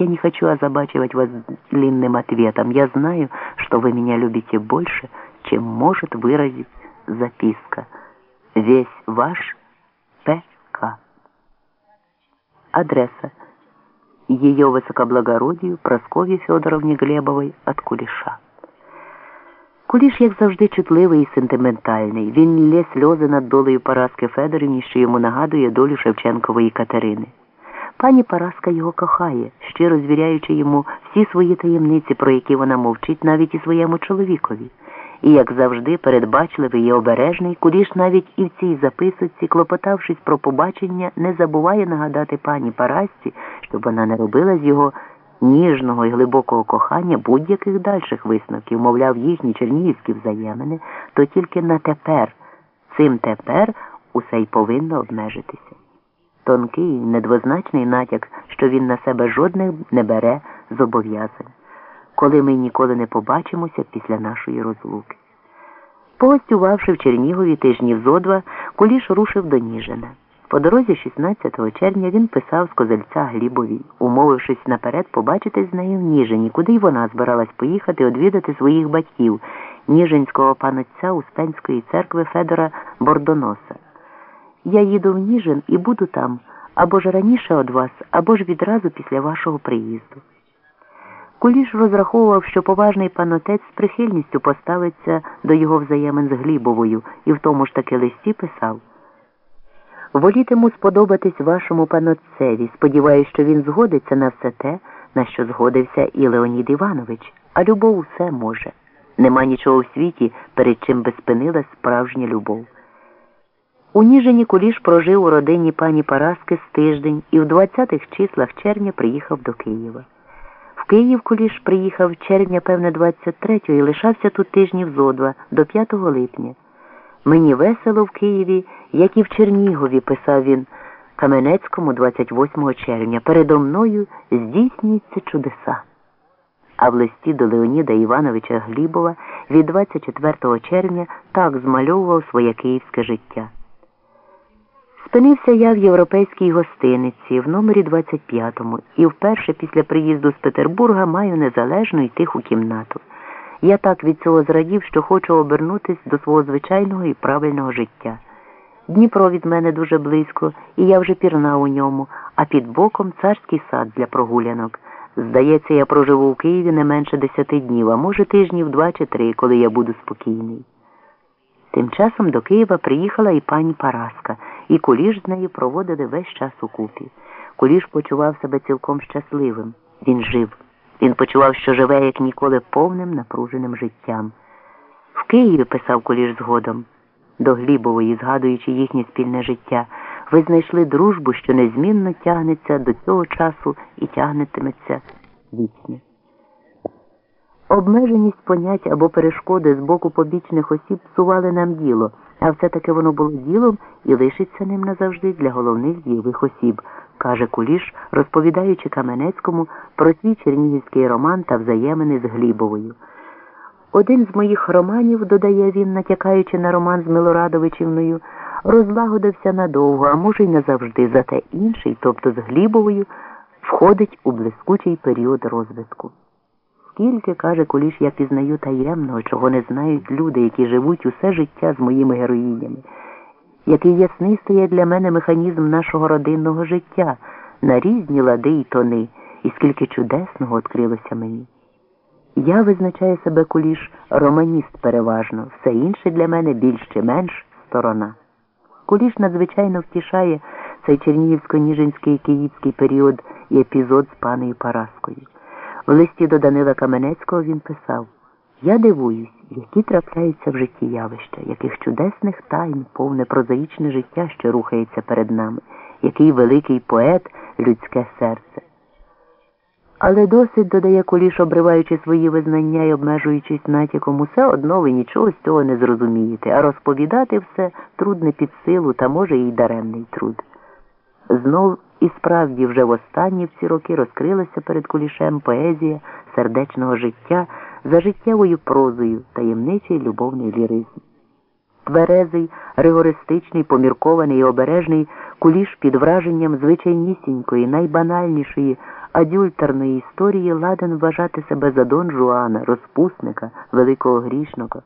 Я не хочу озабачивать вас длинным ответом. Я знаю, что вы меня любите больше, чем может выразить записка. Весь ваш П.К. Адреса. Ее высокоблагородию Прасковье Федоровні Глебовой от Куліша. Куліш, як завжди, чутливий і сентиментальний. Він лє сльози над долею Параски Федорівні, що йому нагадує долю Шевченкової Катерини. Пані Параска його кохає, Щиро звіряючи йому всі свої таємниці, про які вона мовчить навіть і своєму чоловікові. І, як завжди, передбачливий і обережний, Куліш навіть і в цій записці, клопотавшись про побачення, не забуває нагадати пані Парасці, щоб вона не робила з його ніжного і глибокого кохання будь-яких дальших висновків, мовляв, їхні чернігівські взаємини, то тільки на тепер, цим тепер усе й повинно обмежитися. Тонкий, недвозначний натяк, що він на себе жодних не бере зобов'язань, коли ми ніколи не побачимося після нашої розлуки. Погостювавши в Чернігові тижнів зо два, Куліш рушив до Ніжина. По дорозі 16 червня він писав з козельця Глібові, умовившись наперед побачитись з нею в Ніжині, куди й вона збиралась поїхати одвідати своїх батьків, Ніжинського панотця Успенської церкви Федора Бордоноса. Я їду в Ніжин і буду там або ж раніше від вас, або ж відразу після вашого приїзду. Куліш розраховував, що поважний панотець з прихильністю поставиться до його взаємин з Глібовою і в тому ж таки листі писав. Волітиму сподобатись вашому панотцеві. Сподіваюсь, що він згодиться на все те, на що згодився і Леонід Іванович, а любов усе може. Нема нічого у світі, перед чим би спинилась справжня любов. У Ніжині Куліш прожив у родині пані Параски з тиждень і в 20-х числах червня приїхав до Києва. В Київ Куліш приїхав червня, певне, 23-го і лишався тут тижнів зо два, до 5 липня. Мені весело в Києві, як і в Чернігові, писав він Каменецькому 28 червня. Передо мною здійснюються чудеса. А в листі до Леоніда Івановича Глібова від 24 червня так змальовував своє київське життя. Спинився я в європейській гостиниці в номері 25 і вперше після приїзду з Петербурга маю незалежну і тиху кімнату. Я так від цього зрадів, що хочу обернутися до свого звичайного і правильного життя. Дніпро від мене дуже близько, і я вже пірна у ньому, а під боком царський сад для прогулянок. Здається, я проживу в Києві не менше десяти днів, а може тижнів два чи три, коли я буду спокійний. Тим часом до Києва приїхала і пані Параска, і Куліш з нею проводили весь час у купі. Куліш почував себе цілком щасливим. Він жив. Він почував, що живе, як ніколи, повним напруженим життям. В Києві, писав Куліш згодом, до Глібової, згадуючи їхнє спільне життя, ви знайшли дружбу, що незмінно тягнеться до цього часу і тягнетиметься вічно. Обмеженість понять або перешкоди з боку побічних осіб псували нам діло, а все-таки воно було ділом і лишиться ним назавжди для головних дієвих осіб, каже Куліш, розповідаючи Каменецькому про свій чернігівський роман та взаємини з Глібовою. Один з моїх романів, додає він, натякаючи на роман з Милорадовичівною, розлагодився надовго, а може й назавжди, зате інший, тобто з Глібовою, входить у блискучий період розвитку. Скільки, каже Куліш, я пізнаю таємного, чого не знають люди, які живуть усе життя з моїми героїнями, який ясний стає для мене механізм нашого родинного життя на різні лади й тони, і скільки чудесного відкрилося мені. Я визначаю себе куліш романіст переважно, все інше для мене більш чи менш сторона. Куліш надзвичайно втішає цей чернігівсько-ніжинський київський період і епізод з паною Параскою. В листі до Данила Каменецького він писав Я дивуюсь, які трапляються в житті явища, яких чудесних тайн повне прозаїчне життя, що рухається перед нами, який великий поет, людське серце. Але досить, додає Куліш, обриваючи свої визнання і обмежуючись натяком, усе одно ви нічого з цього не зрозумієте, а розповідати все трудне під силу та може і даремний труд. Знов і справді вже востаннє в ці роки розкрилася перед кулішем поезія сердечного життя за життєвою прозою таємничий любовний ліризм. Тверезий, ригористичний, поміркований і обережний куліш під враженням звичайнісінької, найбанальнішої, адюльтерної історії ладен вважати себе за Дон Жуана, розпусника, великого грішника.